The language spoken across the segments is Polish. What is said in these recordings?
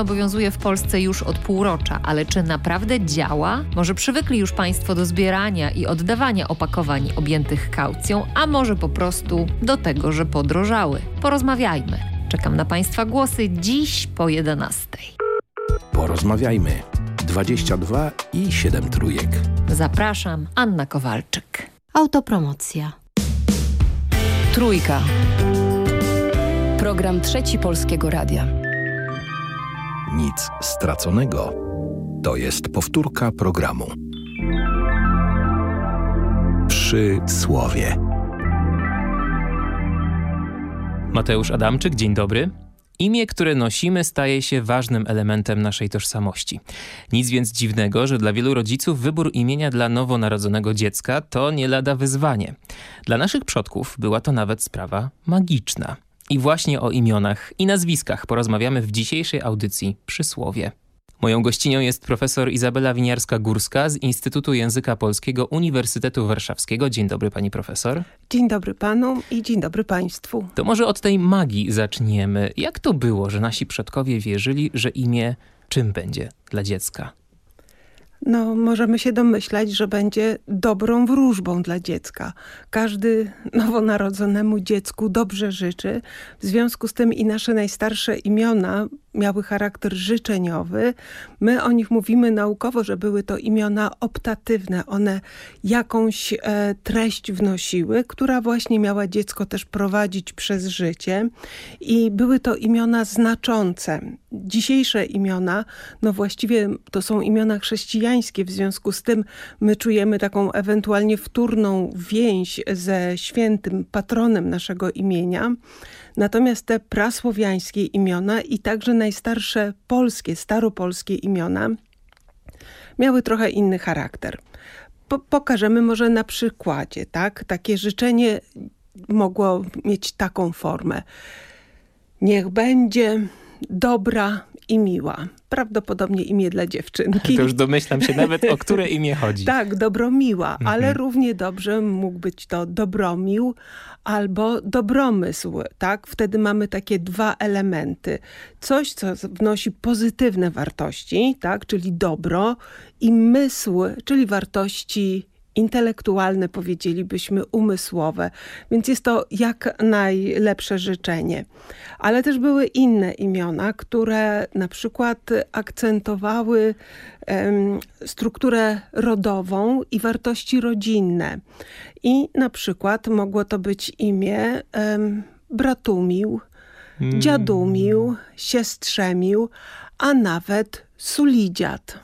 Obowiązuje w Polsce już od półrocza, ale czy naprawdę działa? Może przywykli już Państwo do zbierania i oddawania opakowań objętych kaucją, a może po prostu do tego, że podrożały? Porozmawiajmy. Czekam na Państwa głosy dziś po 11. Porozmawiajmy. 22 i 7 trójek. Zapraszam, Anna Kowalczyk. Autopromocja. Trójka. Program Trzeci Polskiego Radia. Nic straconego. To jest powtórka programu. Przy słowie. Mateusz Adamczyk, dzień dobry. Imię, które nosimy, staje się ważnym elementem naszej tożsamości. Nic więc dziwnego, że dla wielu rodziców wybór imienia dla nowonarodzonego dziecka to nie lada wyzwanie. Dla naszych przodków była to nawet sprawa magiczna. I właśnie o imionach i nazwiskach porozmawiamy w dzisiejszej audycji Przysłowie. Moją gościnią jest profesor Izabela Winiarska-Górska z Instytutu Języka Polskiego Uniwersytetu Warszawskiego. Dzień dobry pani profesor. Dzień dobry panu i dzień dobry państwu. To może od tej magii zaczniemy. Jak to było, że nasi przodkowie wierzyli, że imię czym będzie dla dziecka? No, możemy się domyślać, że będzie dobrą wróżbą dla dziecka. Każdy nowonarodzonemu dziecku dobrze życzy. W związku z tym i nasze najstarsze imiona miały charakter życzeniowy. My o nich mówimy naukowo, że były to imiona optatywne. One jakąś e, treść wnosiły, która właśnie miała dziecko też prowadzić przez życie. I były to imiona znaczące. Dzisiejsze imiona, no właściwie to są imiona chrześcijańskie, w związku z tym my czujemy taką ewentualnie wtórną więź ze świętym patronem naszego imienia. Natomiast te prasłowiańskie imiona i także najstarsze polskie, staropolskie imiona miały trochę inny charakter. Po pokażemy może na przykładzie, tak? Takie życzenie mogło mieć taką formę. Niech będzie dobra i miła. Prawdopodobnie imię dla dziewczynki. To już domyślam się nawet, o które imię chodzi. tak, dobromiła, mhm. ale równie dobrze mógł być to dobromił albo dobromysł. Tak? Wtedy mamy takie dwa elementy. Coś, co wnosi pozytywne wartości, tak? czyli dobro i mysł, czyli wartości intelektualne, powiedzielibyśmy, umysłowe. Więc jest to jak najlepsze życzenie. Ale też były inne imiona, które na przykład akcentowały um, strukturę rodową i wartości rodzinne. I na przykład mogło to być imię um, bratumił, mm. dziadumił, siostrzemił, a nawet sulidziat.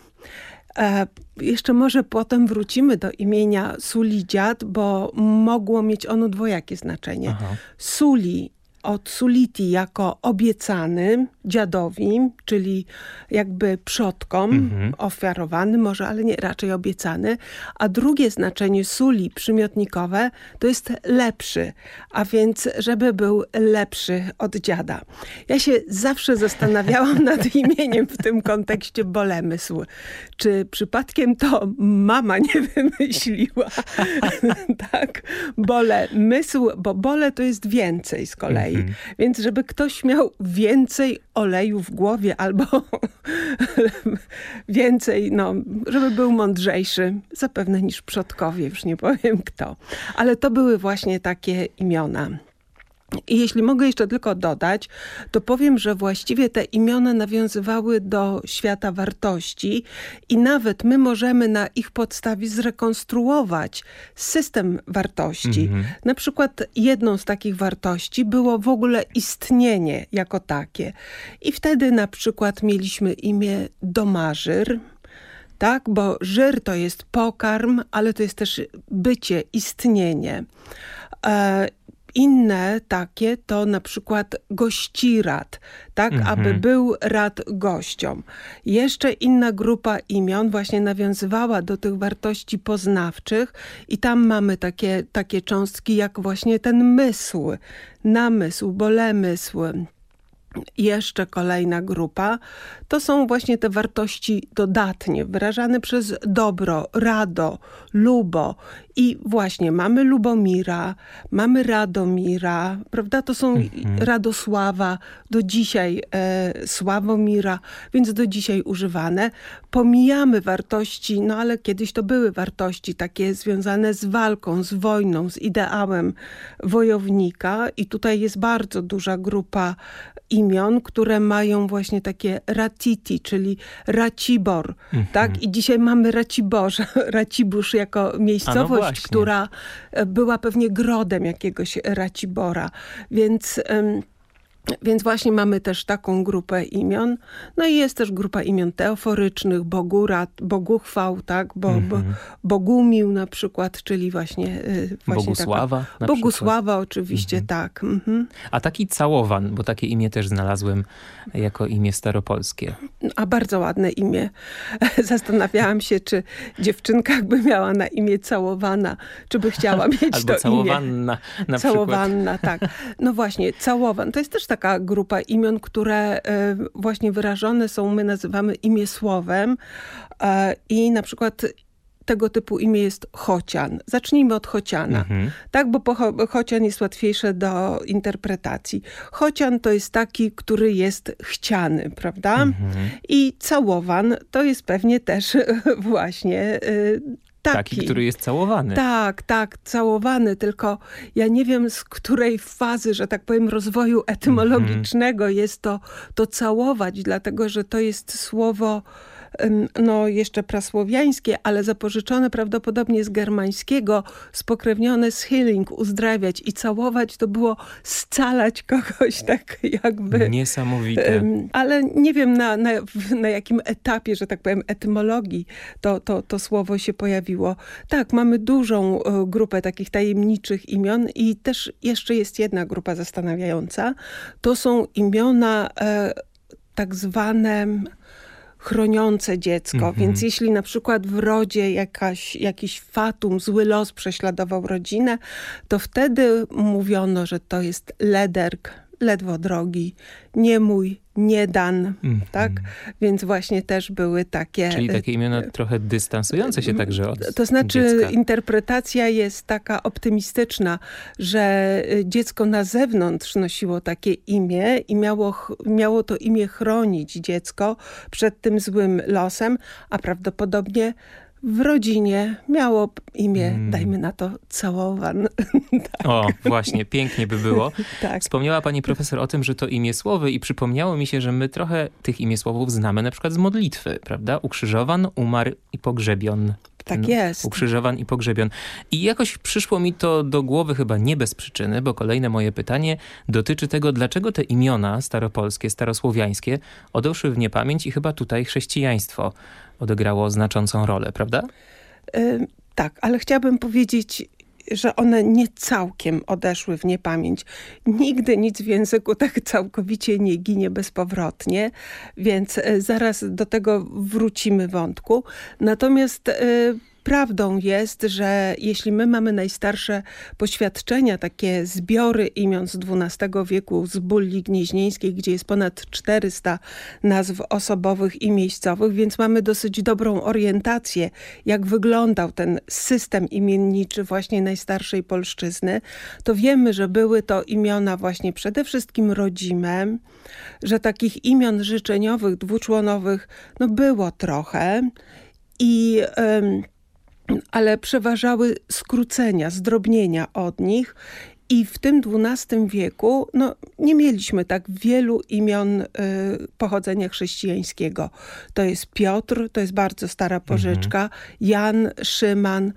E, jeszcze może potem wrócimy do imienia Sulidziad, bo mogło mieć ono dwojakie znaczenie. Aha. Suli od Suliti jako obiecany dziadowi, czyli jakby przodkom mhm. ofiarowany, może, ale nie, raczej obiecany. A drugie znaczenie Suli przymiotnikowe to jest lepszy, a więc żeby był lepszy od dziada. Ja się zawsze zastanawiałam nad imieniem w tym kontekście Bolemysł. Czy przypadkiem to mama nie wymyśliła? tak, Bolemysł, bo bole to jest więcej z kolei. Mhm. Więc żeby ktoś miał więcej oleju w głowie albo więcej, no, żeby był mądrzejszy, zapewne niż przodkowie, już nie powiem kto. Ale to były właśnie takie imiona. I jeśli mogę jeszcze tylko dodać, to powiem, że właściwie te imiona nawiązywały do świata wartości i nawet my możemy na ich podstawie zrekonstruować system wartości. -hmm. Na przykład jedną z takich wartości było w ogóle istnienie jako takie. I wtedy na przykład mieliśmy imię Domarzyr, tak? Bo żyr to jest pokarm, ale to jest też bycie, istnienie. Inne takie to na przykład gościrad, tak, mhm. aby był rad gościom. Jeszcze inna grupa imion właśnie nawiązywała do tych wartości poznawczych i tam mamy takie, takie cząstki jak właśnie ten mysł, namysł, bolemysł, jeszcze kolejna grupa to są właśnie te wartości dodatnie, wyrażane przez dobro, rado, lubo. I właśnie mamy Lubomira, mamy Radomira, prawda? To są mhm. Radosława, do dzisiaj e, Sławomira, więc do dzisiaj używane. Pomijamy wartości, no ale kiedyś to były wartości takie związane z walką, z wojną, z ideałem wojownika i tutaj jest bardzo duża grupa imion, które mają właśnie takie ratiti, czyli racibor, mhm. tak? I dzisiaj mamy raciborze, racibusz jako miejscowość, no która e, była pewnie grodem jakiegoś racibora, więc... Więc właśnie mamy też taką grupę imion. No i jest też grupa imion teoforycznych, Bogurat, Boguchwał, tak? Bo, mm -hmm. bo, mhm. Bogumił na przykład, czyli właśnie... Y, właśnie Bogusława taka, Bogusława oczywiście, mm -hmm. tak. Mm -hmm. A taki Całowan, bo takie imię też znalazłem jako imię staropolskie. A bardzo ładne imię. Zastanawiałam się, czy dziewczynka jakby miała na imię Całowana, czy by chciała mieć Albo to Całowanna imię. na Całowanna, tak. No właśnie, Całowan. To jest też tak taka grupa imion, które e, właśnie wyrażone są, my nazywamy imię słowem e, i na przykład tego typu imię jest Chocian. Zacznijmy od Chociana, mhm. tak, bo Chocian jest łatwiejsze do interpretacji. Chocian to jest taki, który jest chciany, prawda? Mhm. I całowan to jest pewnie też właśnie y, Taki. Taki, który jest całowany. Tak, tak, całowany, tylko ja nie wiem z której fazy, że tak powiem, rozwoju etymologicznego mm -hmm. jest to, to całować, dlatego że to jest słowo no jeszcze prasłowiańskie, ale zapożyczone prawdopodobnie z germańskiego, spokrewnione z healing, uzdrawiać i całować to było scalać kogoś tak jakby. Niesamowite. Ale nie wiem na, na, na jakim etapie, że tak powiem, etymologii to, to, to słowo się pojawiło. Tak, mamy dużą e, grupę takich tajemniczych imion i też jeszcze jest jedna grupa zastanawiająca. To są imiona e, tak zwane chroniące dziecko. Mm -hmm. Więc jeśli na przykład w rodzie jakaś, jakiś fatum, zły los prześladował rodzinę, to wtedy mówiono, że to jest lederk, ledwo drogi, nie mój, nie dan, mm. tak? Więc właśnie też były takie... Czyli takie imiona trochę dystansujące się także od To znaczy dziecka. interpretacja jest taka optymistyczna, że y, dziecko na zewnątrz nosiło takie imię i miało, miało to imię chronić dziecko przed tym złym losem, a prawdopodobnie w rodzinie miało imię, mm. dajmy na to, Całowan. tak. O, właśnie, pięknie by było. tak. Wspomniała pani profesor o tym, że to imię słowy i przypomniało mi się, że my trochę tych imię słowów znamy na przykład z modlitwy, prawda? Ukrzyżowan, umarł i pogrzebion. Tak jest. Ukrzyżowan i pogrzebion. I jakoś przyszło mi to do głowy chyba nie bez przyczyny, bo kolejne moje pytanie dotyczy tego, dlaczego te imiona staropolskie, starosłowiańskie odeszły w niepamięć i chyba tutaj chrześcijaństwo odegrało znaczącą rolę, prawda? Yy, tak, ale chciałabym powiedzieć że one nie całkiem odeszły w niepamięć. Nigdy nic w języku tak całkowicie nie ginie bezpowrotnie, więc e, zaraz do tego wrócimy wątku. Natomiast e, prawdą jest, że jeśli my mamy najstarsze poświadczenia, takie zbiory imion z XII wieku z Bulli Gnieźnieńskiej, gdzie jest ponad 400 nazw osobowych i miejscowych, więc mamy dosyć dobrą orientację, jak wyglądał ten system imienniczy właśnie najstarszej polszczyzny, to wiemy, że były to imiona właśnie przede wszystkim rodzime, że takich imion życzeniowych, dwuczłonowych no było trochę i ale przeważały skrócenia, zdrobnienia od nich I w tym XII wieku no, nie mieliśmy tak wielu imion y, pochodzenia chrześcijańskiego. To jest Piotr, to jest bardzo stara pożyczka, mhm. Jan, Szyman,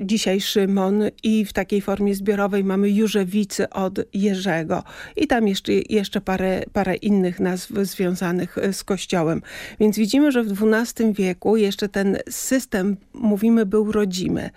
dzisiaj Szymon i w takiej formie zbiorowej mamy Jurzewicy od Jerzego i tam jeszcze, jeszcze parę, parę innych nazw związanych e, z kościołem. Więc widzimy, że w XII wieku jeszcze ten system, mówimy, był rodzimy.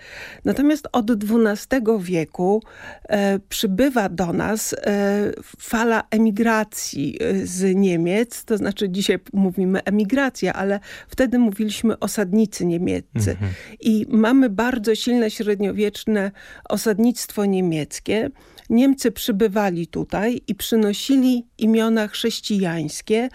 Natomiast od XII wieku e, przybywa do nas e, fala emigracji e, z Niemiec, to znaczy dzisiaj mówimy emigracja, ale wtedy mówiliśmy osadnicy niemieccy. Mhm. I mamy bardzo silne średniowieczne osadnictwo niemieckie. Niemcy przybywali tutaj i przynosili imiona chrześcijańskie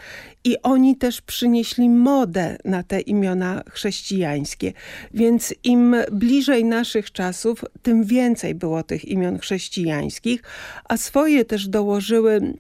i oni też przynieśli modę na te imiona chrześcijańskie. Więc im bliżej naszych czasów, tym więcej było tych imion chrześcijańskich, a swoje też dołożyły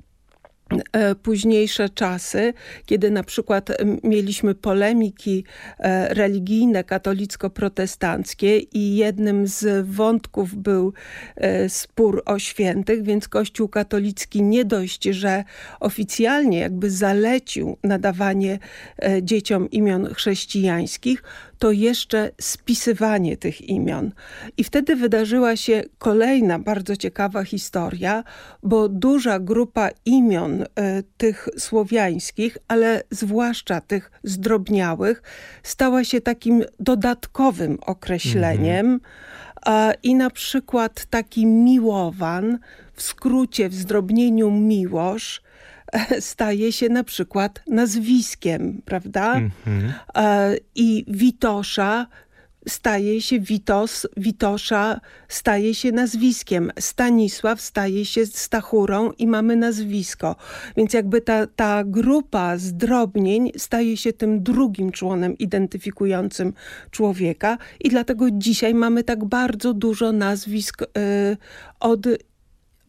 późniejsze czasy, kiedy na przykład mieliśmy polemiki e, religijne katolicko-protestanckie i jednym z wątków był e, spór o świętych, więc Kościół katolicki nie dość, że oficjalnie jakby zalecił nadawanie dzieciom imion chrześcijańskich, to jeszcze spisywanie tych imion. I wtedy wydarzyła się kolejna bardzo ciekawa historia, bo duża grupa imion y, tych słowiańskich, ale zwłaszcza tych zdrobniałych, stała się takim dodatkowym określeniem. Mm -hmm. I na przykład taki Miłowan, w skrócie w zdrobnieniu Miłosz, staje się na przykład nazwiskiem, prawda? Mm -hmm. I Witosza staje się Witos, Witosza staje się nazwiskiem. Stanisław staje się Stachurą i mamy nazwisko. Więc jakby ta, ta grupa zdrobnień staje się tym drugim członem identyfikującym człowieka i dlatego dzisiaj mamy tak bardzo dużo nazwisk y, od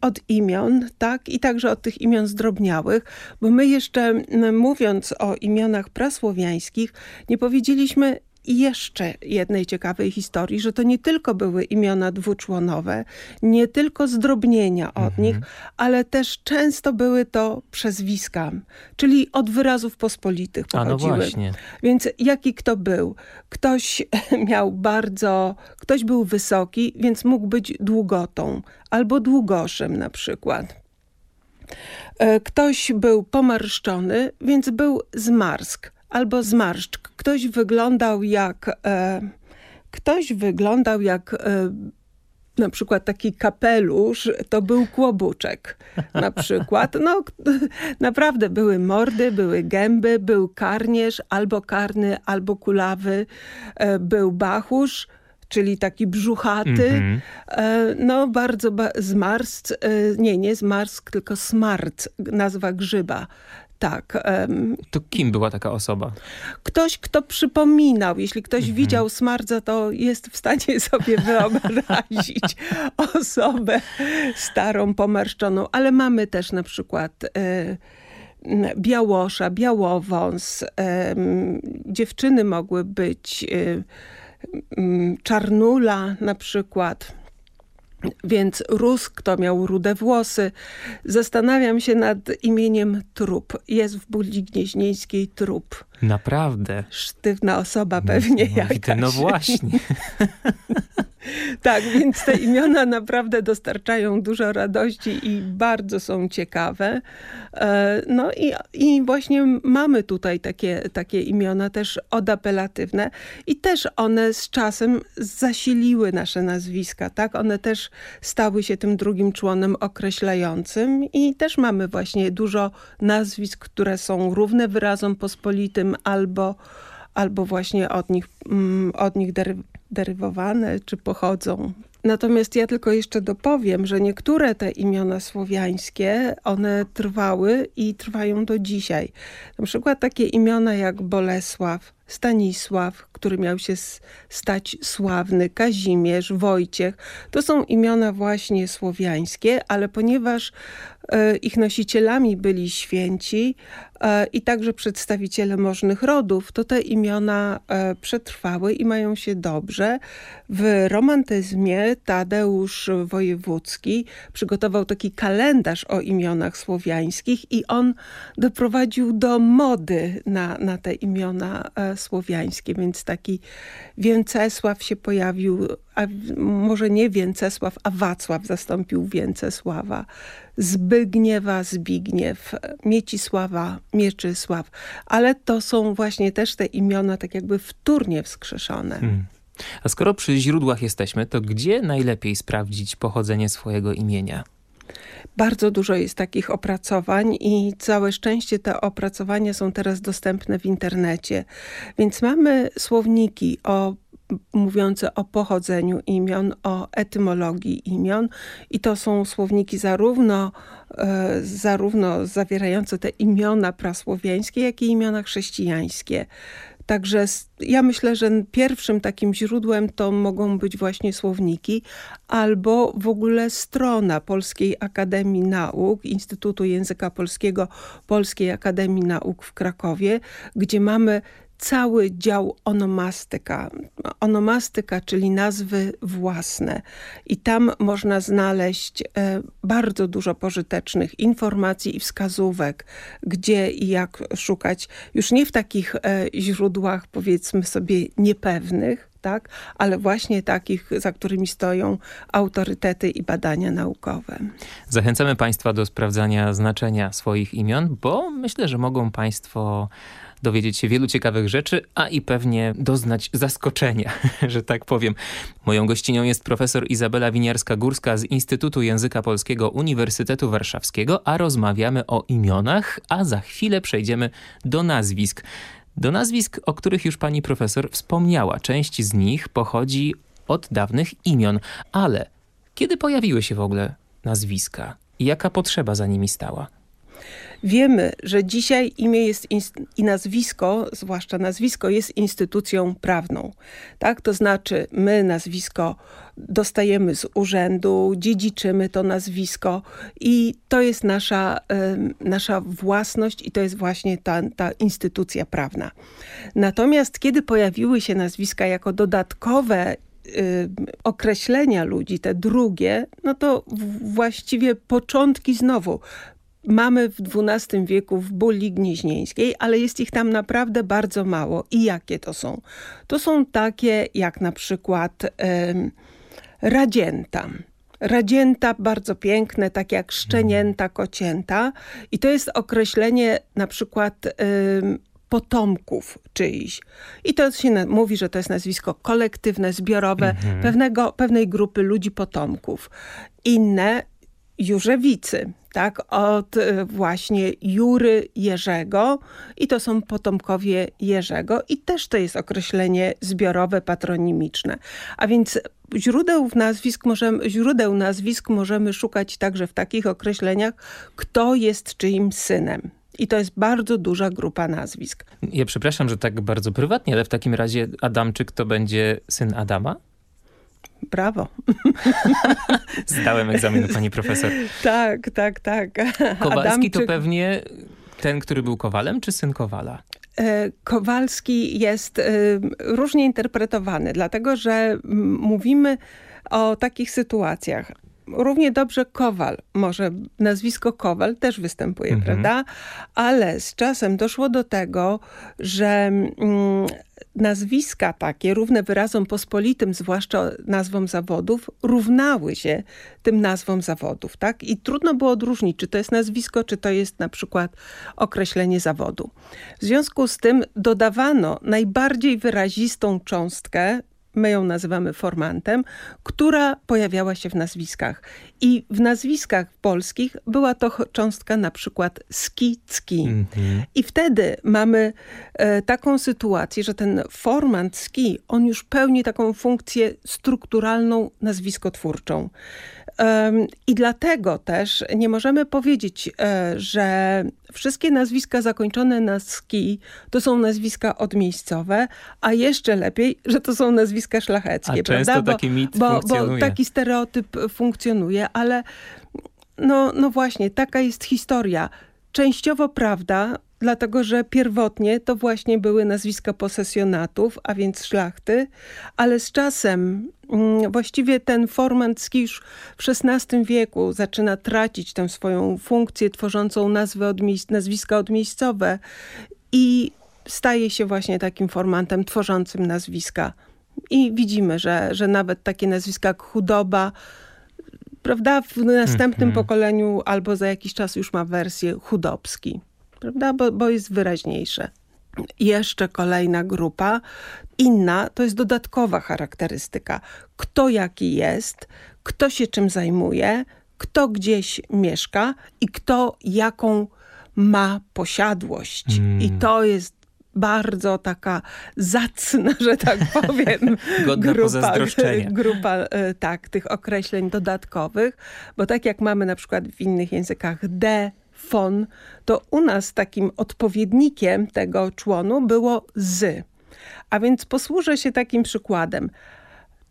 od imion, tak? I także od tych imion zdrobniałych, bo my jeszcze mówiąc o imionach prasłowiańskich, nie powiedzieliśmy i jeszcze jednej ciekawej historii, że to nie tylko były imiona dwuczłonowe, nie tylko zdrobnienia od mhm. nich, ale też często były to przezwiska, czyli od wyrazów pospolitych pochodziły. A no właśnie. Więc jaki kto był? Ktoś miał bardzo, ktoś był wysoki, więc mógł być długotą albo długoszem na przykład. E, ktoś był pomarszczony, więc był zmarsk albo zmarszczk. Ktoś wyglądał jak... E, ktoś wyglądał jak... E, na przykład taki kapelusz, to był kłobuczek na przykład. No, naprawdę były mordy, były gęby, był karnierz, albo karny, albo kulawy, e, był bachusz, czyli taki brzuchaty, mm -hmm. no bardzo ba zmarsk, e, nie, nie zmarsk, tylko smart, nazwa grzyba tak. To kim była taka osoba? Ktoś, kto przypominał. Jeśli ktoś mhm. widział smardza, to jest w stanie sobie wyobrazić osobę starą, pomarszczoną. Ale mamy też na przykład... E, białosza, białowąs. Dziewczyny mogły być e, czarnula na przykład więc Rus, kto miał rude włosy. Zastanawiam się nad imieniem Trup. Jest w Budzi Gnieźnieńskiej Trup. Naprawdę? Sztywna osoba pewnie no, jakaś. No właśnie. tak, więc te imiona naprawdę dostarczają dużo radości i bardzo są ciekawe. E, no i, i właśnie mamy tutaj takie, takie imiona też odapelatywne i też one z czasem zasiliły nasze nazwiska, tak? One też stały się tym drugim członem określającym i też mamy właśnie dużo nazwisk, które są równe wyrazom pospolitym albo, albo właśnie od nich, mm, od nich derywowane czy pochodzą. Natomiast ja tylko jeszcze dopowiem, że niektóre te imiona słowiańskie, one trwały i trwają do dzisiaj. Na przykład takie imiona jak Bolesław, Stanisław, który miał się stać sławny, Kazimierz, Wojciech. To są imiona właśnie słowiańskie, ale ponieważ ich nosicielami byli święci, e, i także przedstawiciele możnych rodów, to te imiona e, przetrwały i mają się dobrze. W romantyzmie Tadeusz Wojewódzki przygotował taki kalendarz o imionach słowiańskich i on doprowadził do mody na, na te imiona e, słowiańskie, więc taki Więcesław się pojawił, a może nie Więcesław, a Wacław zastąpił Więcesława. Zbygniewa, Zbigniew, Miecisława, Mieczysław. Ale to są właśnie też te imiona tak jakby wtórnie wskrzeszone. Hmm. A skoro przy źródłach jesteśmy, to gdzie najlepiej sprawdzić pochodzenie swojego imienia? Bardzo dużo jest takich opracowań i całe szczęście te opracowania są teraz dostępne w internecie. Więc mamy słowniki o mówiące o pochodzeniu imion, o etymologii imion i to są słowniki zarówno, e, zarówno zawierające te imiona prasłowiańskie, jak i imiona chrześcijańskie. Także ja myślę, że pierwszym takim źródłem to mogą być właśnie słowniki albo w ogóle strona Polskiej Akademii Nauk, Instytutu Języka Polskiego Polskiej Akademii Nauk w Krakowie, gdzie mamy cały dział onomastyka. Onomastyka, czyli nazwy własne. I tam można znaleźć e, bardzo dużo pożytecznych informacji i wskazówek, gdzie i jak szukać. Już nie w takich e, źródłach, powiedzmy sobie, niepewnych, tak? ale właśnie takich, za którymi stoją autorytety i badania naukowe. Zachęcamy Państwa do sprawdzania znaczenia swoich imion, bo myślę, że mogą Państwo dowiedzieć się wielu ciekawych rzeczy, a i pewnie doznać zaskoczenia, że tak powiem. Moją gościnią jest profesor Izabela Winiarska-Górska z Instytutu Języka Polskiego Uniwersytetu Warszawskiego, a rozmawiamy o imionach, a za chwilę przejdziemy do nazwisk. Do nazwisk, o których już pani profesor wspomniała. Część z nich pochodzi od dawnych imion, ale kiedy pojawiły się w ogóle nazwiska jaka potrzeba za nimi stała? Wiemy, że dzisiaj imię jest i nazwisko, zwłaszcza nazwisko, jest instytucją prawną. Tak? To znaczy my nazwisko dostajemy z urzędu, dziedziczymy to nazwisko i to jest nasza, y, nasza własność i to jest właśnie ta, ta instytucja prawna. Natomiast kiedy pojawiły się nazwiska jako dodatkowe określenia ludzi, te drugie, no to właściwie początki znowu mamy w XII wieku w Bulli Gnieźnieńskiej, ale jest ich tam naprawdę bardzo mało. I jakie to są? To są takie jak na przykład um, radzięta. Radzięta bardzo piękne, takie jak szczenięta, kocięta. I to jest określenie na przykład um, potomków czyichś. I to się mówi, że to jest nazwisko kolektywne, zbiorowe mhm. pewnego, pewnej grupy ludzi potomków. Inne Jurzewicy, tak, od y, właśnie Jury Jerzego i to są potomkowie Jerzego i też to jest określenie zbiorowe, patronimiczne. A więc źródeł nazwisk możemy, źródeł nazwisk możemy szukać także w takich określeniach, kto jest czyim synem. I to jest bardzo duża grupa nazwisk. Ja przepraszam, że tak bardzo prywatnie, ale w takim razie Adamczyk to będzie syn Adama? Brawo. Zdałem egzamin pani profesor. Tak, tak, tak. Kowalski Adamczyk... to pewnie ten, który był Kowalem, czy syn Kowala? E, Kowalski jest e, różnie interpretowany, dlatego że mówimy o takich sytuacjach. Równie dobrze Kowal, może nazwisko Kowal też występuje, mhm. prawda? Ale z czasem doszło do tego, że mm, nazwiska takie, równe wyrazom pospolitym, zwłaszcza nazwom zawodów, równały się tym nazwom zawodów, tak? I trudno było odróżnić, czy to jest nazwisko, czy to jest na przykład określenie zawodu. W związku z tym dodawano najbardziej wyrazistą cząstkę my ją nazywamy formantem, która pojawiała się w nazwiskach. I w nazwiskach polskich była to cząstka na przykład ski-ski. Mm -hmm. I wtedy mamy e, taką sytuację, że ten formant ski, on już pełni taką funkcję strukturalną, nazwiskotwórczą. I dlatego też nie możemy powiedzieć, e, że wszystkie nazwiska zakończone na ski to są nazwiska odmiejscowe, a jeszcze lepiej, że to są nazwiska szlacheckie. A często prawda? taki mit bo, funkcjonuje. Bo taki stereotyp funkcjonuje, ale no, no właśnie, taka jest historia. Częściowo prawda, dlatego że pierwotnie to właśnie były nazwiska posesjonatów, a więc szlachty, ale z czasem mm, właściwie ten formancki już w XVI wieku zaczyna tracić tę swoją funkcję tworzącą nazwy od nazwiska odmiejscowe i staje się właśnie takim formantem tworzącym nazwiska. I widzimy, że, że nawet takie nazwiska jak chudoba, prawda, w następnym mm -hmm. pokoleniu albo za jakiś czas już ma wersję chudobski, prawda, bo, bo jest wyraźniejsze. Jeszcze kolejna grupa, inna, to jest dodatkowa charakterystyka. Kto jaki jest, kto się czym zajmuje, kto gdzieś mieszka i kto jaką ma posiadłość. Mm. I to jest bardzo taka zacna, że tak powiem, grupa, grupa e, tak, tych określeń dodatkowych, bo tak jak mamy na przykład w innych językach de, fon, to u nas takim odpowiednikiem tego członu było z. A więc posłużę się takim przykładem.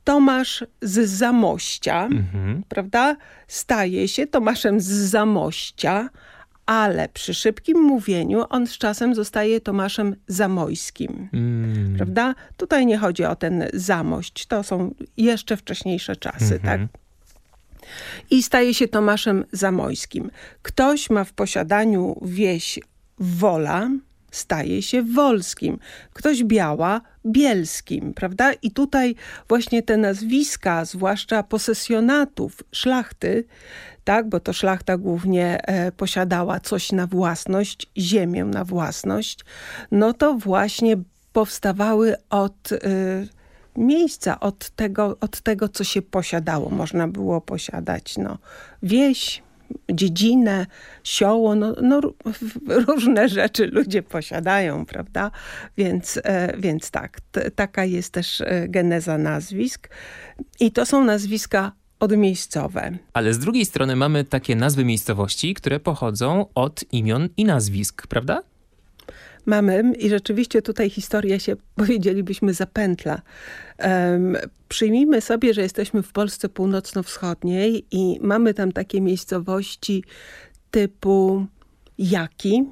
Tomasz z Zamościa, mhm. prawda? Staje się Tomaszem z Zamościa, ale przy szybkim mówieniu on z czasem zostaje Tomaszem Zamojskim. Mm. Prawda? Tutaj nie chodzi o ten Zamość, to są jeszcze wcześniejsze czasy, mm -hmm. tak? I staje się Tomaszem Zamojskim. Ktoś ma w posiadaniu wieś Wola, staje się Wolskim. Ktoś Biała, Bielskim, prawda? I tutaj właśnie te nazwiska, zwłaszcza posesjonatów, szlachty, tak, bo to szlachta głównie e, posiadała coś na własność, ziemię na własność, no to właśnie powstawały od... E, miejsca, od tego, od tego, co się posiadało. Można było posiadać no, wieś, dziedzinę, sioło, no, no, różne rzeczy ludzie posiadają, prawda? Więc, e, więc tak, taka jest też e, geneza nazwisk. I to są nazwiska odmiejscowe. Ale z drugiej strony mamy takie nazwy miejscowości, które pochodzą od imion i nazwisk, prawda? Mamy i rzeczywiście tutaj historia się, powiedzielibyśmy, zapętla. Um, przyjmijmy sobie, że jesteśmy w Polsce północno-wschodniej i mamy tam takie miejscowości typu Jaki,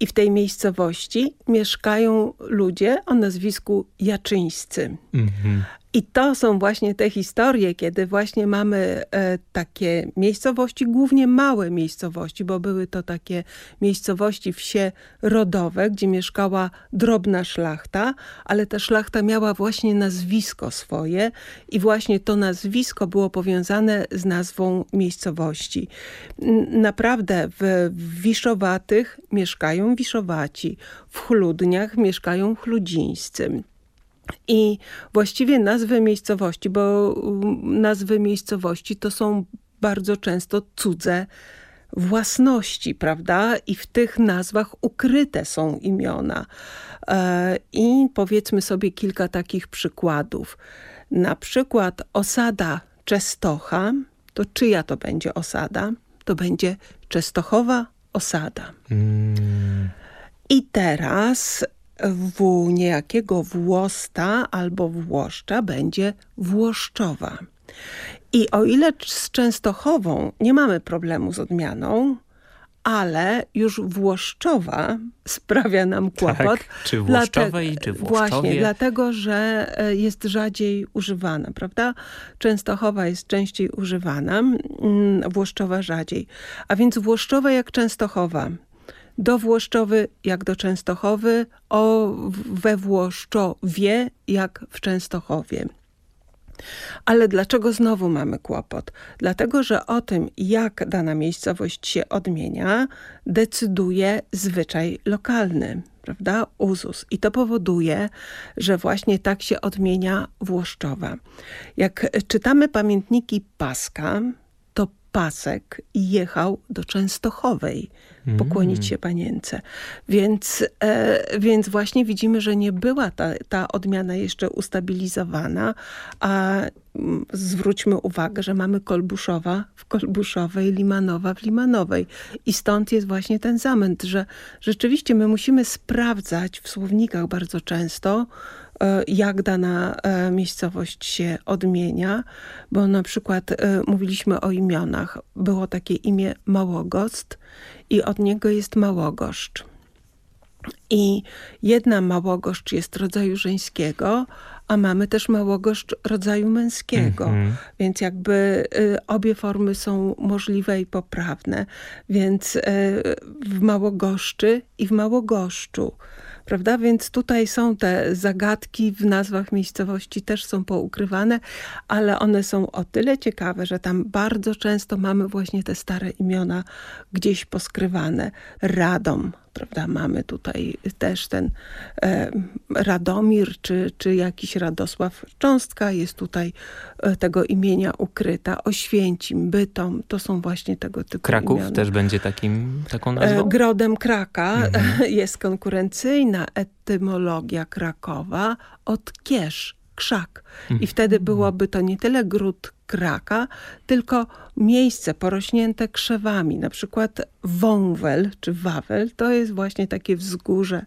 i w tej miejscowości mieszkają ludzie o nazwisku Jaczyńscy. Mm -hmm. I to są właśnie te historie, kiedy właśnie mamy e, takie miejscowości, głównie małe miejscowości, bo były to takie miejscowości, wsie rodowe, gdzie mieszkała drobna szlachta, ale ta szlachta miała właśnie nazwisko swoje i właśnie to nazwisko było powiązane z nazwą miejscowości. Naprawdę w Wiszowatych mieszkają Wiszowaci, w Chludniach mieszkają Chludzińscy. I właściwie nazwy miejscowości, bo um, nazwy miejscowości to są bardzo często cudze własności, prawda? I w tych nazwach ukryte są imiona. E, I powiedzmy sobie kilka takich przykładów. Na przykład osada Czestocha, to czyja to będzie osada? To będzie Czestochowa osada. Mm. I teraz w niejakiego Włosta albo Włoszcza będzie Włoszczowa. I o ile z Częstochową nie mamy problemu z odmianą, ale już Włoszczowa sprawia nam tak, kłopot. Tak, czy Włoszczowej, czy Włoszczowie. Właśnie, dlatego, że e, jest rzadziej używana, prawda? Częstochowa jest częściej używana, mm, Włoszczowa rzadziej. A więc Włoszczowa jak Częstochowa do Włoszczowy jak do Częstochowy, o we Włoszczowie jak w Częstochowie. Ale dlaczego znowu mamy kłopot? Dlatego, że o tym, jak dana miejscowość się odmienia, decyduje zwyczaj lokalny, prawda? Uzus. I to powoduje, że właśnie tak się odmienia Włoszczowa. Jak czytamy pamiętniki Paska, Pasek jechał do Częstochowej, pokłonić się panience. Więc, e, więc właśnie widzimy, że nie była ta, ta odmiana jeszcze ustabilizowana, a mm, zwróćmy uwagę, że mamy Kolbuszowa w Kolbuszowej, Limanowa w Limanowej. I stąd jest właśnie ten zamęt, że rzeczywiście my musimy sprawdzać w słownikach bardzo często, jak dana e, miejscowość się odmienia, bo na przykład e, mówiliśmy o imionach. Było takie imię Małogost i od niego jest Małogoszcz. I jedna małogoszcz jest rodzaju żeńskiego, a mamy też małogoszcz rodzaju męskiego. Mm -hmm. Więc jakby y, obie formy są możliwe i poprawne. Więc y, w małogoszczy i w małogoszczu prawda? Więc tutaj są te zagadki w nazwach miejscowości też są poukrywane, ale one są o tyle ciekawe, że tam bardzo często mamy właśnie te stare imiona gdzieś poskrywane. Radom, prawda? Mamy tutaj też ten e, Radomir, czy, czy jakiś Radosław Cząstka jest tutaj e, tego imienia ukryta. Oświęcim, Bytom, to są właśnie tego typu Kraków też będzie takim, taką nazwą? E, grodem Kraka mhm. jest konkurencyjna etymologia Krakowa od Kiesz, krzak. I mhm. wtedy byłoby to nie tyle gród kraka, tylko miejsce porośnięte krzewami. Na przykład Wąwel czy Wawel to jest właśnie takie wzgórze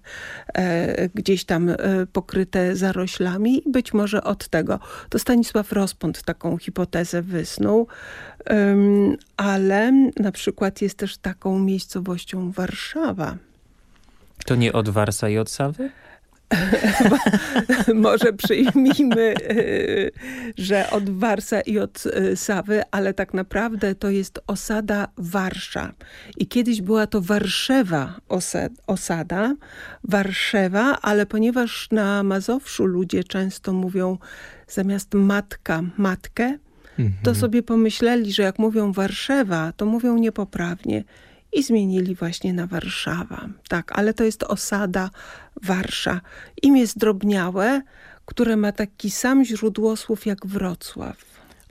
e, gdzieś tam e, pokryte zaroślami i być może od tego. To Stanisław Rozpąd taką hipotezę wysnuł, um, ale na przykład jest też taką miejscowością Warszawa. To nie od Warsa i od Sawy? może przyjmijmy, y, że od Warsa i od y, Sawy, ale tak naprawdę to jest osada Warsza. I kiedyś była to Warszewa osada, Warszewa, ale ponieważ na Mazowszu ludzie często mówią zamiast matka, matkę, to mhm. sobie pomyśleli, że jak mówią Warszewa, to mówią niepoprawnie i zmienili właśnie na Warszawa. Tak, ale to jest osada Warsza. Imię zdrobniałe, które ma taki sam źródłosłów jak Wrocław.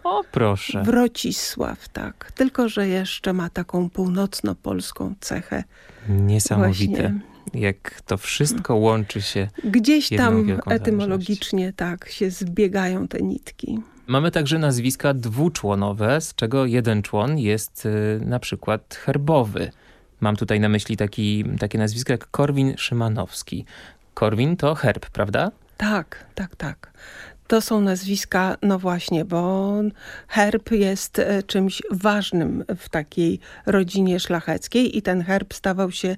O, proszę. Wrocisław, tak. Tylko, że jeszcze ma taką północno-polską cechę. Niesamowite. Właśnie. Jak to wszystko łączy się. Gdzieś tam etymologicznie tak się zbiegają te nitki. Mamy także nazwiska dwuczłonowe, z czego jeden człon jest y, na przykład herbowy. Mam tutaj na myśli taki, takie nazwisko jak Korwin Szymanowski. Korwin to herb, prawda? Tak, tak, tak to są nazwiska, no właśnie, bo herb jest e, czymś ważnym w takiej rodzinie szlacheckiej i ten herb stawał się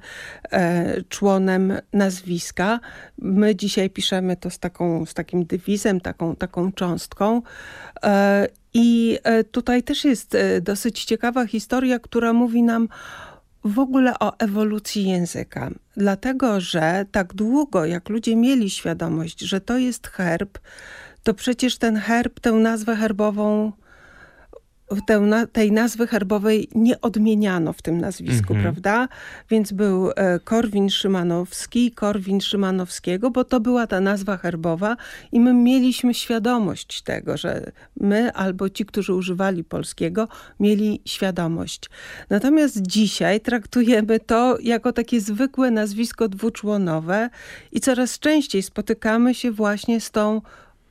e, członem nazwiska. My dzisiaj piszemy to z, taką, z takim dywizem, taką, taką cząstką. E, I tutaj też jest dosyć ciekawa historia, która mówi nam w ogóle o ewolucji języka. Dlatego, że tak długo, jak ludzie mieli świadomość, że to jest herb, to przecież ten herb, tę nazwę herbową tej nazwy herbowej nie odmieniano w tym nazwisku, -hmm. prawda? Więc był e, Korwin Szymanowski, Korwin Szymanowskiego, bo to była ta nazwa herbowa i my mieliśmy świadomość tego, że my albo ci, którzy używali polskiego, mieli świadomość. Natomiast dzisiaj traktujemy to jako takie zwykłe nazwisko dwuczłonowe i coraz częściej spotykamy się właśnie z tą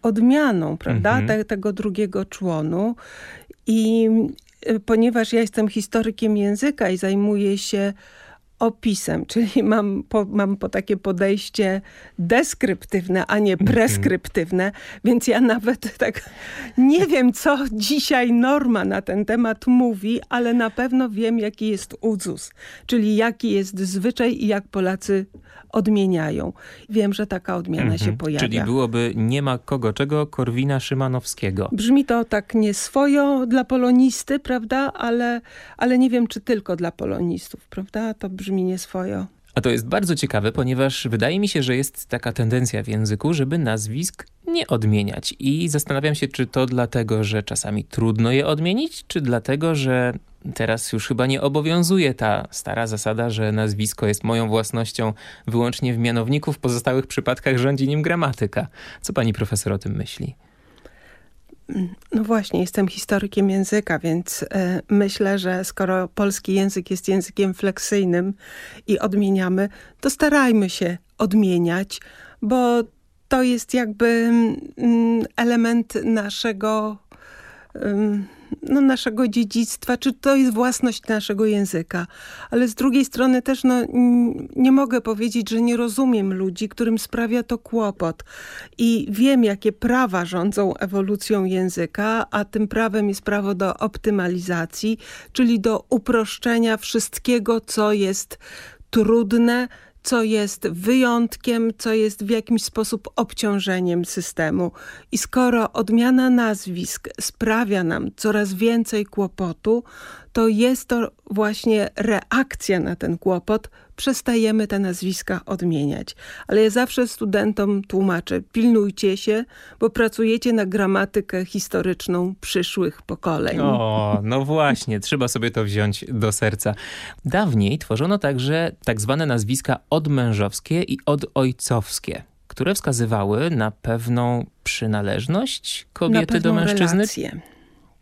odmianą, prawda, mhm. Te, tego drugiego członu. I y, ponieważ ja jestem historykiem języka i zajmuję się opisem, czyli mam po, mam po takie podejście deskryptywne, a nie mhm. preskryptywne, więc ja nawet tak nie wiem, co dzisiaj norma na ten temat mówi, ale na pewno wiem, jaki jest uzus, czyli jaki jest zwyczaj i jak Polacy odmieniają. Wiem, że taka odmiana mhm. się pojawia. Czyli byłoby nie ma kogo czego Korwina Szymanowskiego. Brzmi to tak nieswojo dla polonisty, prawda? Ale, ale nie wiem, czy tylko dla polonistów, prawda? To brzmi nieswojo. A to jest bardzo ciekawe, ponieważ wydaje mi się, że jest taka tendencja w języku, żeby nazwisk nie odmieniać. I zastanawiam się, czy to dlatego, że czasami trudno je odmienić, czy dlatego, że teraz już chyba nie obowiązuje ta stara zasada, że nazwisko jest moją własnością wyłącznie w mianowniku, w pozostałych przypadkach rządzi nim gramatyka. Co pani profesor o tym myśli? No właśnie, jestem historykiem języka, więc y, myślę, że skoro polski język jest językiem fleksyjnym i odmieniamy, to starajmy się odmieniać, bo to jest jakby y, element naszego no, naszego dziedzictwa, czy to jest własność naszego języka. Ale z drugiej strony też no, nie mogę powiedzieć, że nie rozumiem ludzi, którym sprawia to kłopot. I wiem, jakie prawa rządzą ewolucją języka, a tym prawem jest prawo do optymalizacji, czyli do uproszczenia wszystkiego, co jest trudne, co jest wyjątkiem, co jest w jakiś sposób obciążeniem systemu. I skoro odmiana nazwisk sprawia nam coraz więcej kłopotu, to jest to właśnie reakcja na ten kłopot, przestajemy te nazwiska odmieniać. Ale ja zawsze studentom tłumaczę, pilnujcie się, bo pracujecie na gramatykę historyczną przyszłych pokoleń. O, no właśnie, trzeba sobie to wziąć do serca. Dawniej tworzono także tak zwane nazwiska odmężowskie i odojcowskie które wskazywały na pewną przynależność kobiety do mężczyzny. Relację,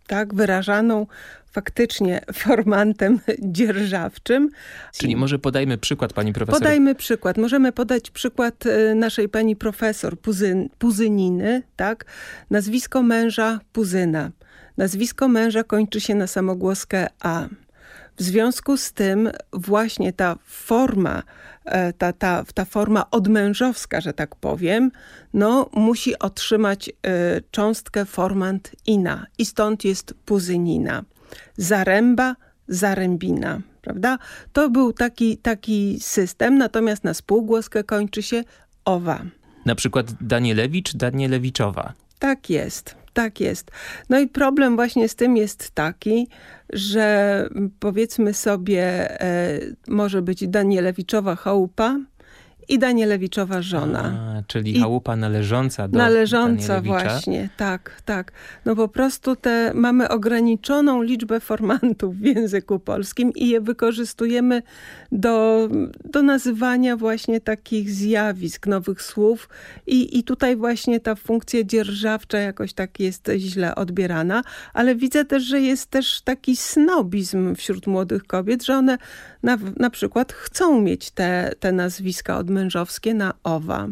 tak, wyrażaną faktycznie formantem dzierżawczym. Czyli może podajmy przykład pani profesor. Podajmy przykład. Możemy podać przykład e, naszej pani profesor Puzyn, Puzyniny, tak? Nazwisko męża Puzyna. Nazwisko męża kończy się na samogłoskę A. W związku z tym właśnie ta forma, e, ta, ta, ta forma odmężowska, że tak powiem, no musi otrzymać y, cząstkę formant ina i stąd jest puzynina zaręba, zarębina, prawda? To był taki, taki system, natomiast na spółgłoskę kończy się owa. Na przykład Danielewicz, Danielewiczowa. Tak jest, tak jest. No i problem właśnie z tym jest taki, że powiedzmy sobie e, może być Danielewiczowa chałupa, i Danielewiczowa żona. A, czyli I chałupa należąca do Należąca właśnie, tak, tak. No po prostu te, mamy ograniczoną liczbę formantów w języku polskim i je wykorzystujemy do, do nazywania właśnie takich zjawisk, nowych słów I, i tutaj właśnie ta funkcja dzierżawcza jakoś tak jest źle odbierana, ale widzę też, że jest też taki snobizm wśród młodych kobiet, że one na, na przykład chcą mieć te, te nazwiska odmężowskie na owa.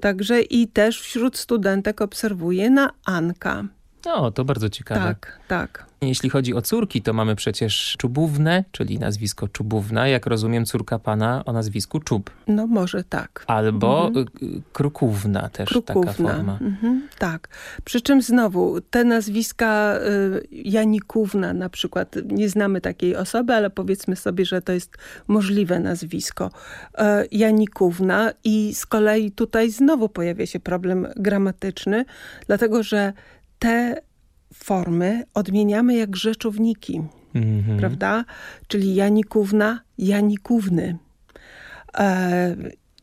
Także i też wśród studentek obserwuję na Anka. O, to bardzo ciekawe. Tak, tak. Jeśli chodzi o córki, to mamy przecież Czubówne, czyli nazwisko Czubówna, jak rozumiem córka pana o nazwisku Czub. No może tak. Albo mhm. Y, Krukówna też Krukówna. taka forma. Mhm, tak. Przy czym znowu te nazwiska y, Janikówna na przykład, nie znamy takiej osoby, ale powiedzmy sobie, że to jest możliwe nazwisko. Y, Janikówna i z kolei tutaj znowu pojawia się problem gramatyczny, dlatego że te formy odmieniamy jak rzeczowniki, mm -hmm. prawda? Czyli Janikówna, Janikówny. E,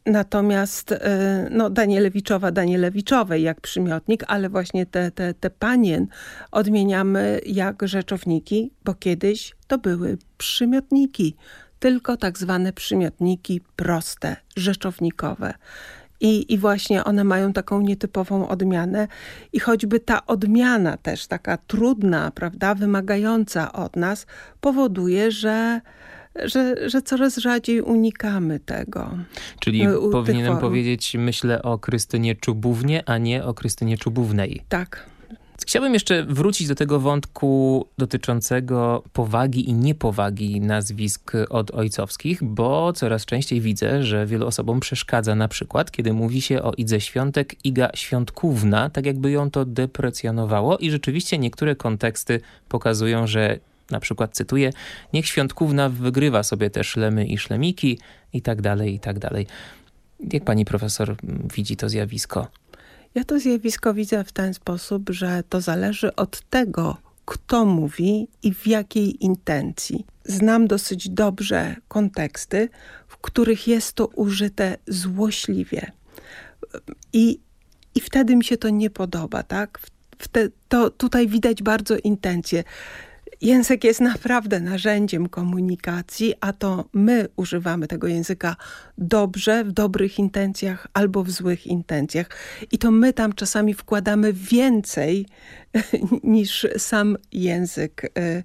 natomiast e, no, Danielewiczowa, Danielewiczowej jak przymiotnik, ale właśnie te, te, te panien odmieniamy jak rzeczowniki, bo kiedyś to były przymiotniki. Tylko tak zwane przymiotniki proste, rzeczownikowe. I, I właśnie one mają taką nietypową odmianę. I choćby ta odmiana też taka trudna, prawda, wymagająca od nas, powoduje, że że, że coraz rzadziej unikamy tego. Czyli powinienem powiedzieć, myślę o Krystynie Czubównie, a nie o Krystynie Czubównej. Tak, Chciałbym jeszcze wrócić do tego wątku dotyczącego powagi i niepowagi nazwisk od ojcowskich, bo coraz częściej widzę, że wielu osobom przeszkadza na przykład, kiedy mówi się o Idze Świątek Iga Świątkówna, tak jakby ją to deprecjonowało i rzeczywiście niektóre konteksty pokazują, że na przykład cytuję, niech Świątkówna wygrywa sobie te szlemy i szlemiki i tak dalej, i tak dalej. Jak pani profesor widzi to zjawisko? Ja to zjawisko widzę w ten sposób, że to zależy od tego, kto mówi i w jakiej intencji. Znam dosyć dobrze konteksty, w których jest to użyte złośliwie. I, i wtedy mi się to nie podoba, tak? Te, to tutaj widać bardzo intencje. Język jest naprawdę narzędziem komunikacji, a to my używamy tego języka dobrze, w dobrych intencjach albo w złych intencjach. I to my tam czasami wkładamy więcej niż sam język y,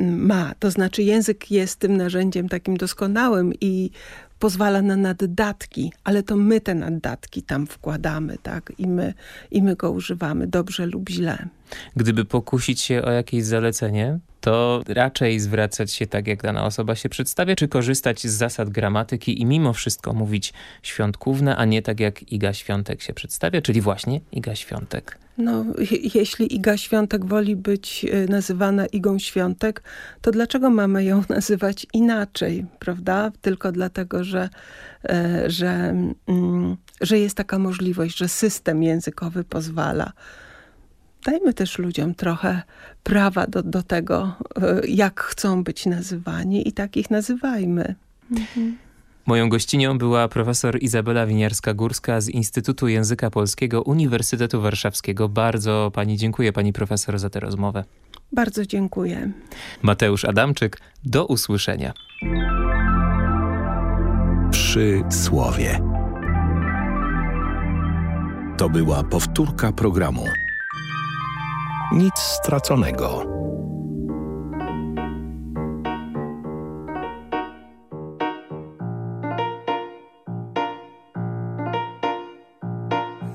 ma. To znaczy język jest tym narzędziem takim doskonałym i pozwala na naddatki, ale to my te naddatki tam wkładamy, tak? I my, I my go używamy, dobrze lub źle. Gdyby pokusić się o jakieś zalecenie, to raczej zwracać się tak, jak dana osoba się przedstawia, czy korzystać z zasad gramatyki i mimo wszystko mówić świątkówne, a nie tak jak Iga Świątek się przedstawia, czyli właśnie Iga Świątek. No, jeśli Iga Świątek woli być e, nazywana Igą Świątek, to dlaczego mamy ją nazywać inaczej, prawda? Tylko dlatego, że, e, że, mm, że jest taka możliwość, że system językowy pozwala. Dajmy też ludziom trochę prawa do, do tego, e, jak chcą być nazywani i tak ich nazywajmy. Mhm. Moją gościnią była profesor Izabela Winiarska-Górska z Instytutu Języka Polskiego Uniwersytetu Warszawskiego. Bardzo pani dziękuję, pani profesor, za tę rozmowę. Bardzo dziękuję. Mateusz Adamczyk, do usłyszenia. Przy słowie. To była powtórka programu. Nic straconego.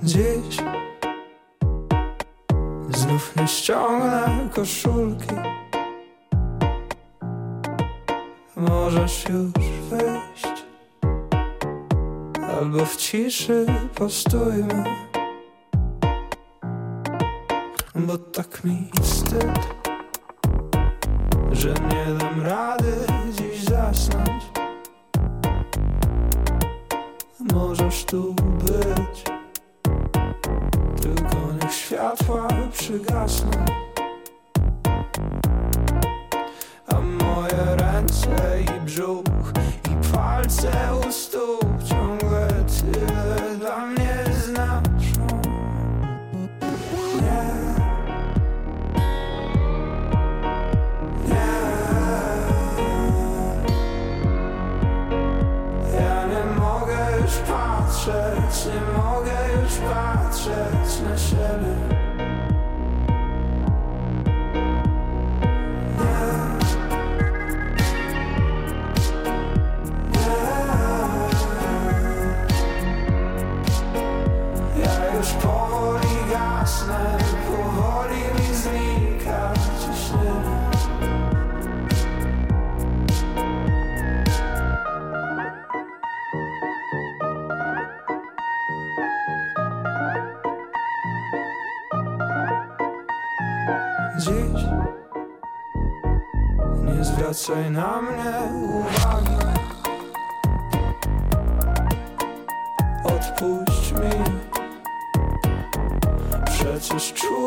Dziś znów nie ściągnę koszulki Możesz już wyjść Albo w ciszy postójmy Bo tak mi wstyd Że nie dam rady dziś zasnąć. Możesz tu być światła przygasną. A moje ręce i brzuch i palce u stóp zwracaj na mnie uwagę Odpuść mi. Przecież czuję,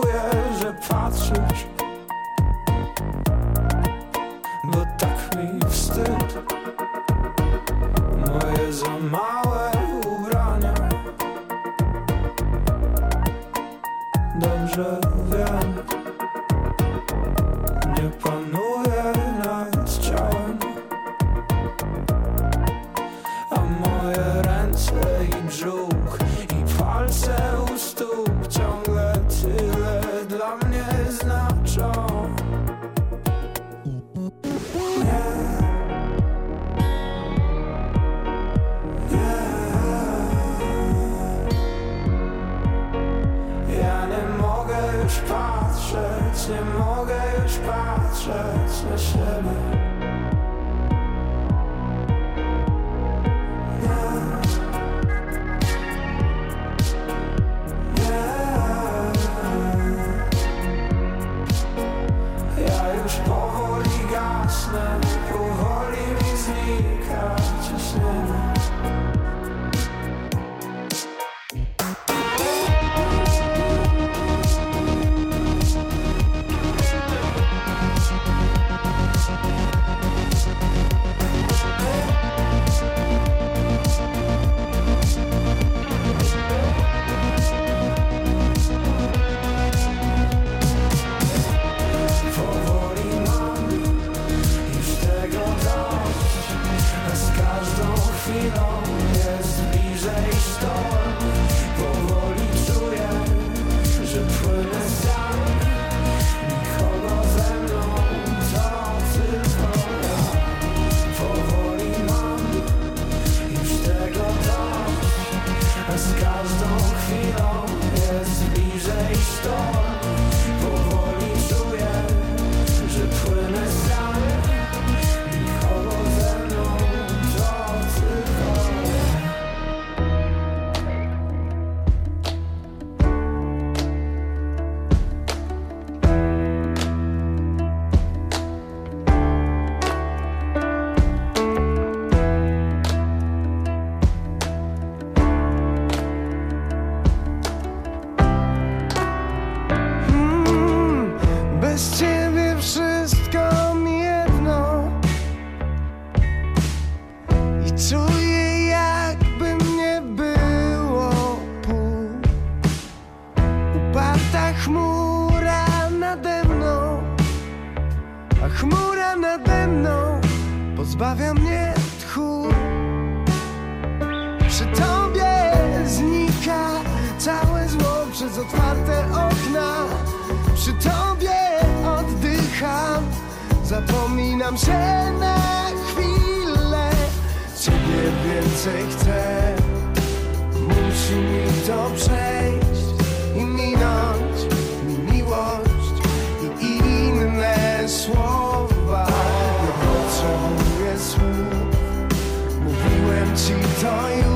情在。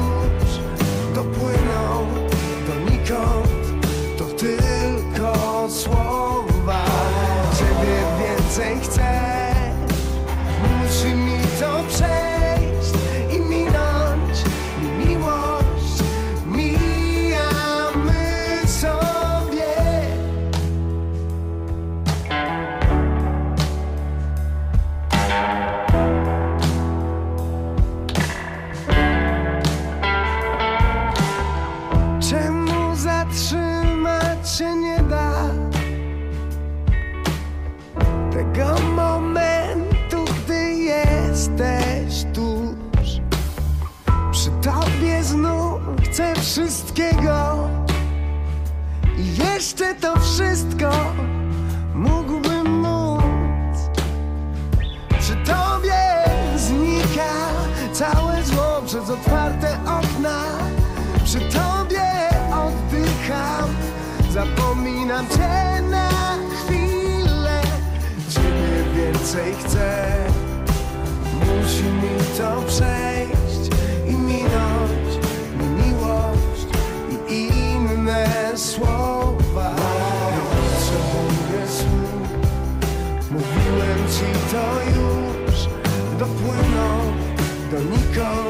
więcej chcę. Musi mi to przejść i minąć mi miłość i inne słowa. Nie potrzebuję słów, mówiłem ci to już. Dopłyną do nikogo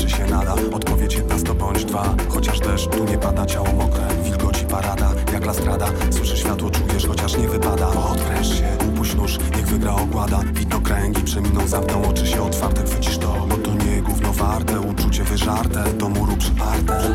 czy się nada. Odpowiedź jedna sto bądź dwa. Chociaż deszcz tu nie pada, ciało mokre. Wilgoci parada, jak lastrada. Słyszę światło, czujesz, chociaż nie wypada. Odpręż się, upuść nóż, niech wygra ogłada. Widnokręgi przeminą, zamkną oczy się otwarte. Chwycisz to, bo to nie gówno warte. Uczucie wyżarte, do muru przyparte.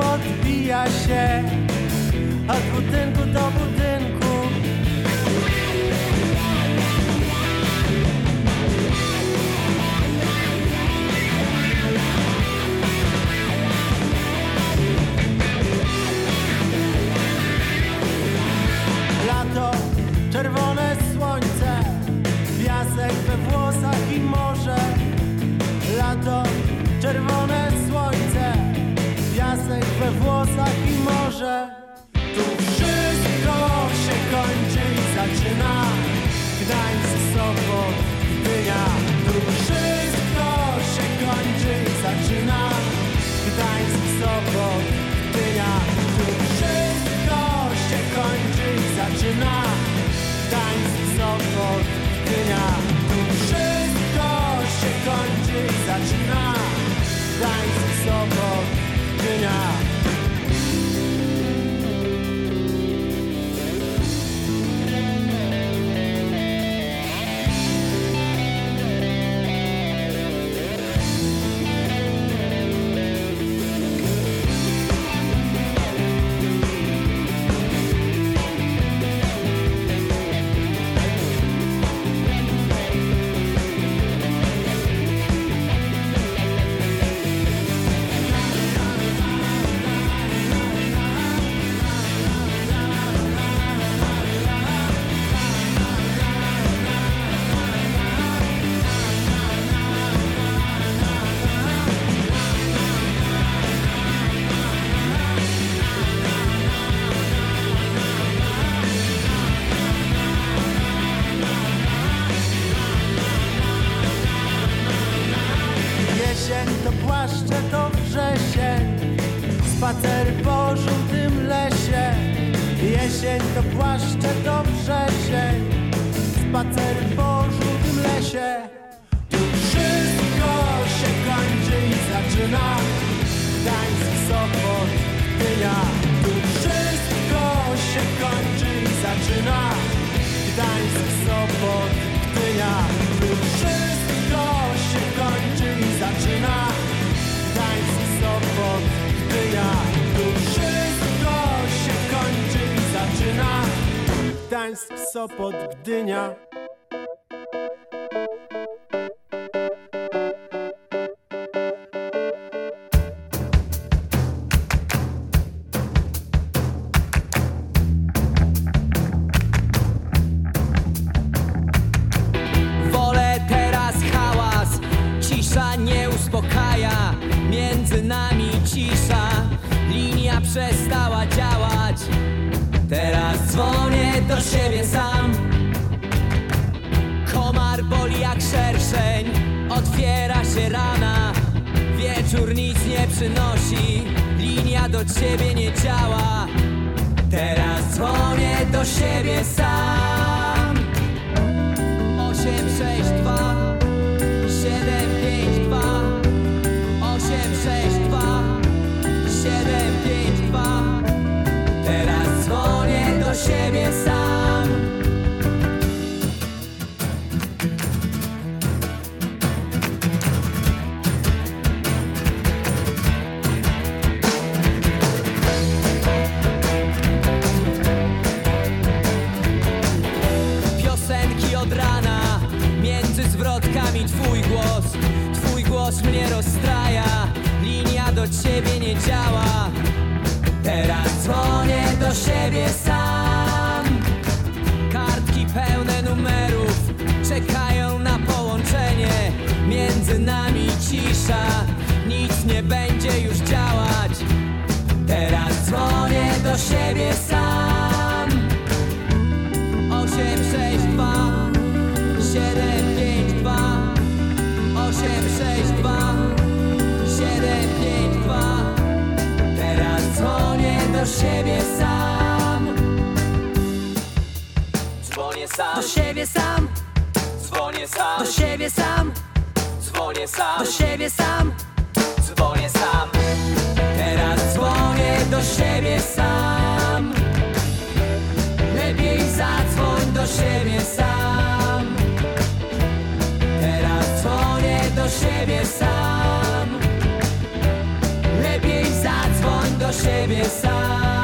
odbija się od budynku do budynku. Yeah. płaszcze to wrzesień, spacer po żółtym lesie. Jesień to płaszcze to wrzesień, spacer po żółtym lesie. Tu wszystko się kończy i zaczyna. Gdańsk, Sopot, Gdynia. działa. Teraz dzwonię do siebie sam. Kartki pełne numerów Czekają na połączenie. Między nami cisza. Dzwonię sam. Do siebie sam. Dzwonię sam. Teraz dzwonię do siebie sam. Lepiej zadzwoń do siebie sam. Teraz dzwonię do siebie sam. Lepiej zadzwoń do siebie sam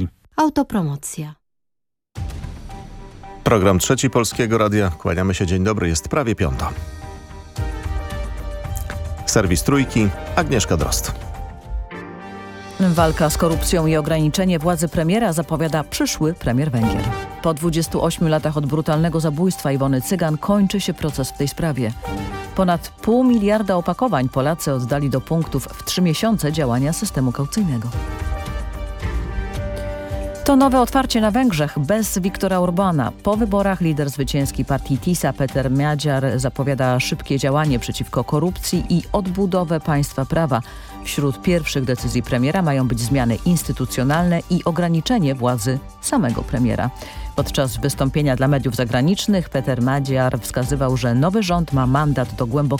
Autopromocja. Program Trzeci Polskiego Radia. Kłaniamy się, dzień dobry, jest prawie piąta. Serwis Trójki, Agnieszka Drost. Walka z korupcją i ograniczenie władzy premiera zapowiada przyszły premier Węgier. Po 28 latach od brutalnego zabójstwa Iwony Cygan kończy się proces w tej sprawie. Ponad pół miliarda opakowań Polacy oddali do punktów w trzy miesiące działania systemu kaucyjnego. To nowe otwarcie na Węgrzech bez Viktora Orbana. Po wyborach lider zwycięski partii TISA Peter Miadziar zapowiada szybkie działanie przeciwko korupcji i odbudowę państwa prawa. Wśród pierwszych decyzji premiera mają być zmiany instytucjonalne i ograniczenie władzy samego premiera. Podczas wystąpienia dla mediów zagranicznych Peter Madziar wskazywał, że nowy rząd ma mandat do głębokich